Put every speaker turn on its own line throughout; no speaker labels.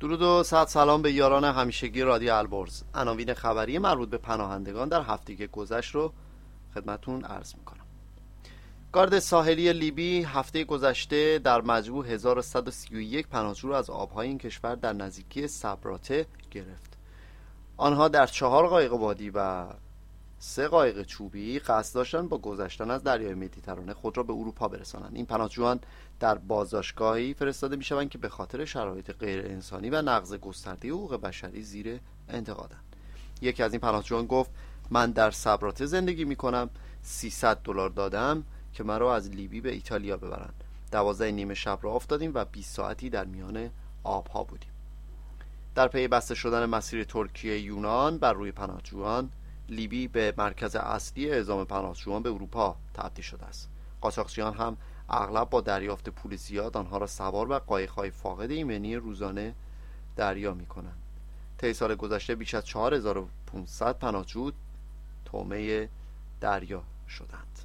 درود و صد سلام به یاران همیشگی رادیو البرز. عناوین خبری مربوط به پناهندگان در هفته که گذشت رو خدمتون عرض می‌کنم. گارد ساحلی لیبی هفته گذشته در مجموع 1131 پناهجو از آبهای این کشور در نزدیکی سبراته گرفت. آنها در چهار قایق بادی و سه قایق چوبی قصد داشتن با گذشتن از دریای مدیترانه خود را به اروپا برسانند این پناهجویان در بازداشتگاهی فرستاده می‌شوند که به خاطر شرایط غیر انسانی و نقض گسترده حقوق بشری زیر انتقادند. یکی از این پناهجویان گفت من در سبراته زندگی می کنم 300 دلار دادم که مرا از لیبی به ایتالیا ببرند. دوازده نیمه شب را افتادیم و 20 ساعتی در میان آبها بودیم. در پی بسته شدن مسیر ترکیه یونان بر روی پناهجویان لیبی به مرکز اصلی اعزام پناهجویان به اروپا تبدیل شده است. قاچاقچیان هم اغلب با دریافت پول زیاد آنها را سوار و قایقهای فاقد ایمنی روزانه دریا می کنند طی سال گذشته بیش از 4500 پناهجو تومه دریا شدند.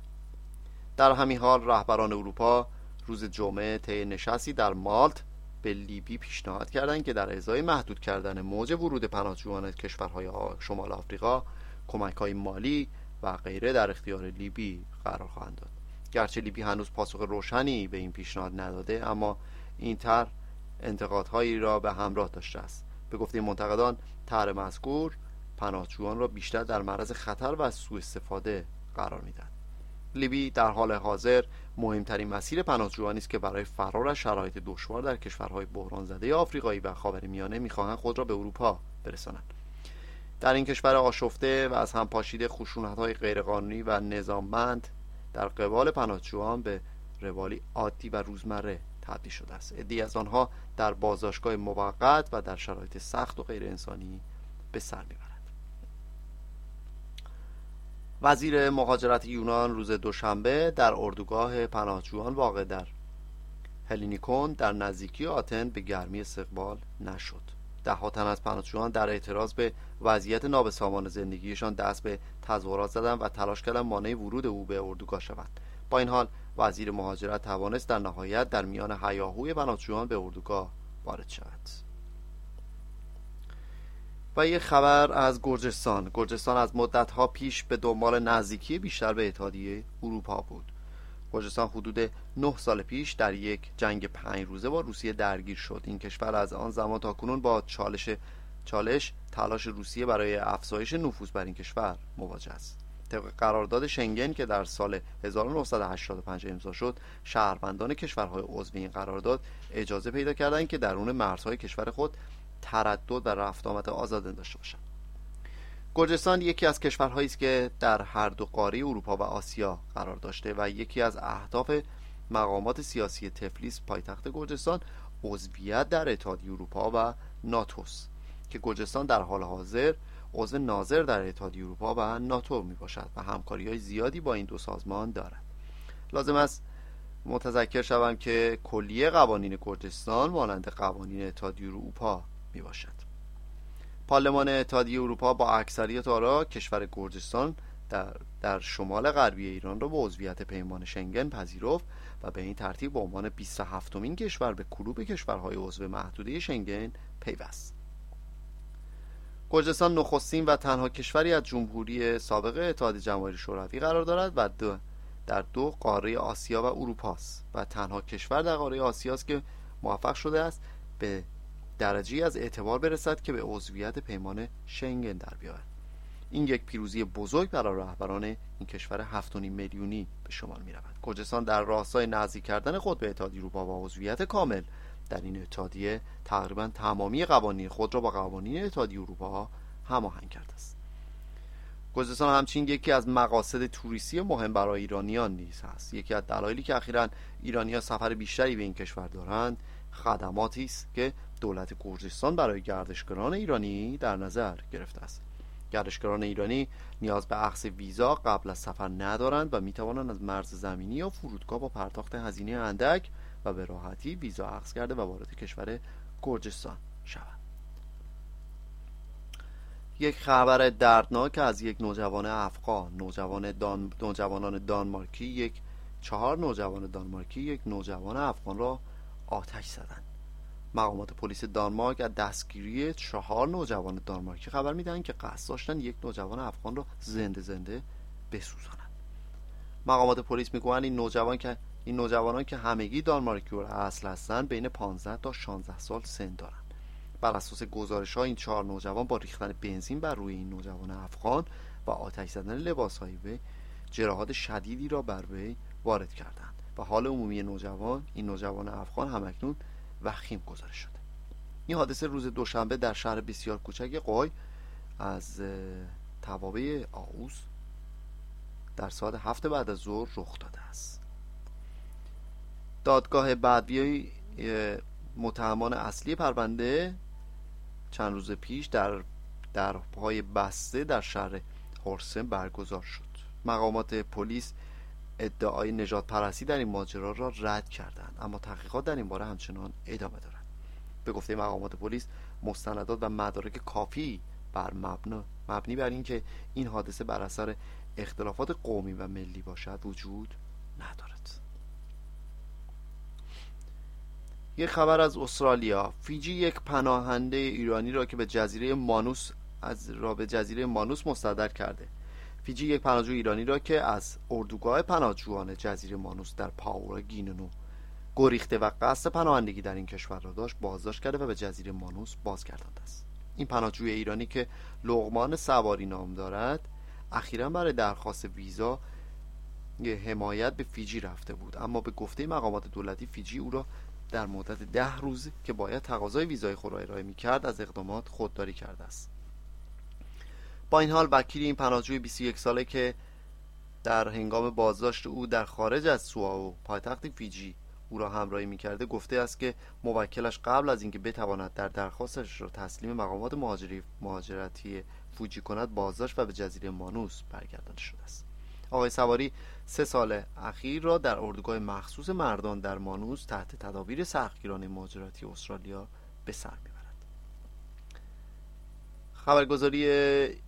در همین حال رهبران اروپا روز جمعه طی نشستی در مالت به لیبی پیشنهاد کردند که در ازای محدود کردن موج ورود پناهجویان کشورهای شمال آفریقا کمک های مالی و غیره در اختیار لیبی قرار خواهند داد. گرچه لیبی هنوز پاسخ روشنی به این پیشنهاد نداده اما این طرح انتقادهایی را به همراه داشته است. به گفته منتقدان طرح مذکور پناهجویان را بیشتر در معرض خطر و سوء استفاده قرار می‌دهد. لیبی در حال حاضر مهمترین مسیر پناهجویانی است که برای فرار از شرایط دشوار در کشورهای بحران زده آفریقایی و خاورمیانه می‌خواهند خود را به اروپا برسانند. در این کشور آشفته و از هم پاشیده خشونت های غیرقانونی و نظاممند در قبال پناهجویان به روالی عادی و روزمره تبدیل شده است. عدی از آنها در بازداشتگاه موقت و در شرایط سخت و غیر انسانی به سر می‌برند. وزیر مهاجرت یونان روز دوشنبه در اردوگاه پناهجویان واقع در هلینیکون در نزدیکی آتن به گرمی استقبال نشد. ده تن از پناهجویان در اعتراض به وضعیت نابسامان زندگیشان دست به تظاهرات زدند و تلاش کردند مانع ورود او به اردوگاه شود. با این حال وزیر مهاجرت توانست در نهایت در میان هیاهوی پناهجویان به اردوگاه وارد شود. و یک خبر از گرجستان. گرجستان از مدتها پیش به دنبال نزدیکی بیشتر به اتحادیه اروپا بود. گرجستان حدود نه سال پیش در یک جنگ پنج روزه با روسیه درگیر شد. این کشور از آن زمان تا کنون با چالش چالش تلاش روسیه برای افزایش نفوذ بر این کشور مواجه است. طبق قرارداد شنگن که در سال 1985 امضا شد شهروندان کشورهای عضو این قرارداد اجازه پیدا کردند که درون مرزهای کشور خود تردد و رفت آمد آزاد داشته باشند. گرجستان یکی از کشورهایی است که در هر دو قاره اروپا و آسیا قرار داشته و یکی از اهداف مقامات سیاسی تفلیس پایتخت گرجستان عضویت در اتحادیه اروپا و ناتوس که گرجستان در حال حاضر عضو ناظر در اتحادیه اروپا و ناتو می باشد و همکاری های زیادی با این دو سازمان دارد. لازم است متذکر شوم که کلیه قوانین گرجستان مانند قوانین اتحادیه اروپا می باشد پارلمان اتحادیه اروپا با اکثریت آرا کشور گرجستان در, در شمال غربی ایران را به عضویت پیمان شنگن پذیرفت و به این ترتیب به عنوان 27 مین کشور به کلوب کشورهای عضو محدوده شنگن پیوست. گرجستان نخستین و تنها کشوری از جمهوری سابق اتحاد جماهیر شوروی قرار دارد و دو در دو قاره آسیا و اروپا است و تنها کشور در قاره آسیا است که موفق شده است به درجه از اعتبار برسد که به عضویت پیمان شنگن در بیاید این یک پیروزی بزرگ برای رهبران این کشور 7.5 میلیونی به شمار می رود گرجستان در راستای نزدیک کردن خود به اتحادیه اروپا و عضویت کامل در این اتحادیه تقریبا تمامی قوانین خود را با قوانین اتحادیه اروپا هماهنگ کرده است. گرجستان همچنین یکی از مقاصد توریستی مهم برای ایرانیان نیز است یکی از دلایلی که اخیرا ایرانیان سفر بیشتری به این کشور دارند خدماتی است که دولت گرجستان برای گردشگران ایرانی در نظر گرفته است. گردشگران ایرانی نیاز به اخذ ویزا قبل از سفر ندارند و می توانند از مرز زمینی یا فرودگاه با پرداخت هزینه اندک و به راحتی ویزا اخذ کرده و وارد کشور گرجستان شوند. یک خبر دردناک از یک نوجوان افغان نوجوان دان... نوجوانان دانمارکی یک چهار نوجوان دانمارکی یک نوجوان افغان را آتش زدند. مقامات پلیس دانمارک از دستگیری چهار نوجوان دانمارکی خبر میدن که قصد داشتن یک نوجوان افغان رو زنده زنده بسوزانند مقامات پلیس می‌گویند این نوجوان که این نوجوانان که همگی دانمارکی اصل هستند بین 15 تا 16 سال سن دارند بر اساس گزارش ها این چهار نوجوان با ریختن بنزین بر روی این نوجوان افغان و آتش زدن لباس های وی جراحات شدیدی را بر وی وارد کردند و حال عمومی نوجوان این نوجوان افغان همکنون وخیم گزارش شده. این حادثه روز دوشنبه در شهر بسیار کوچک قای از توابع آوز در ساعت هفت بعد از ظهر رخ داده است. دادگاه بعدی متهمان اصلی پرونده چند روز پیش در در پای بسته در شهر هورسن برگزار شد. مقامات پلیس ادعای نجات پرستی در این ماجرا را رد کردند. اما تحقیقات در این باره همچنان ادامه دارد به گفته مقامات پلیس مستندات و مدارک کافی بر مبنا مبنی بر اینکه این حادثه بر اثر اختلافات قومی و ملی باشد وجود ندارد. یک خبر از استرالیا. فیجی یک پناهنده ایرانی را که به جزیره مانوس از را به جزیره مانوس مسترد کرده. فیجی یک پناهجو ایرانی را که از اردوگاه پناهجویان جزیره مانوس در پاپوا گینه نو گریخته و قصد پناهندگی در این کشور را داشت بازداشت کرده و به جزیره مانوس بازگردانده است. این پناهجوی ایرانی که لغمان سواری نام دارد اخیرا برای درخواست ویزا حمایت به فیجی رفته بود. اما به گفته مقامات دولتی فیجی او را در مدت ده روز که باید تقاضای ویزای خود را ارائه می‌کرد از اقدامات خودداری کرده است. با این حال وکیل این پناهجوی 21 ساله که در هنگام بازداشت او در خارج از سواو پایتخت فیجی او را همراهی می‌کرده گفته است که موکلش قبل از اینکه بتواند در درخواستش را تسلیم مقامات مهاجری مهاجرتی فوجی کند بازداشت و به جزیره مانوس برگردانده شده است. آقای سواری سه سال اخیر را در اردوگاه مخصوص مردان در مانوس تحت تدابیر سختگیرانه مهاجرتی استرالیا به سر خبرگزاری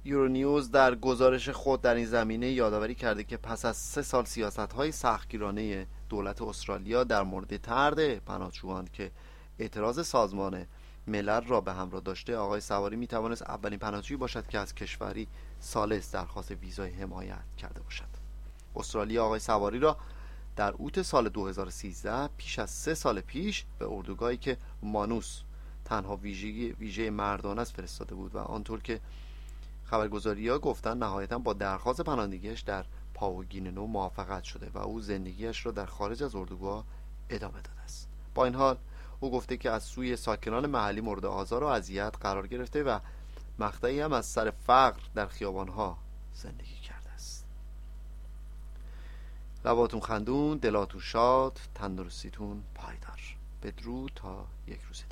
یورونیوز در گزارش خود در این زمینه یادآوری کرده که پس از سه سال سیاست های سختگیرانه دولت استرالیا در مورد ترد پناهجویان که اعتراض سازمان ملل را به همراه داشته آقای سواری می توانست اولین پناهجویی باشد که از کشوری سالس درخواست ویزای حمایت کرده باشد. استرالیا آقای سواری را در اوت سال 2013 پیش از سه سال پیش به اردوگاهی که مانوس تنها ویژه, ویژه مردان است فرستاده بود و آنطور که خبرگزاری ها گفتن نهایتا با درخواست پناهندگیش در پاوگیننو موافقت شده و او زندگیش را در خارج از اردوگاه ادامه داده است. با این حال او گفته که از سوی ساکنان محلی مورد آزار و اذیت قرار گرفته و مقطعی هم از سر فقر در خیابانها زندگی کرده است. لباتون خندون دلاتون شاد تندرستیتون پایدار. بدرود تا یک روز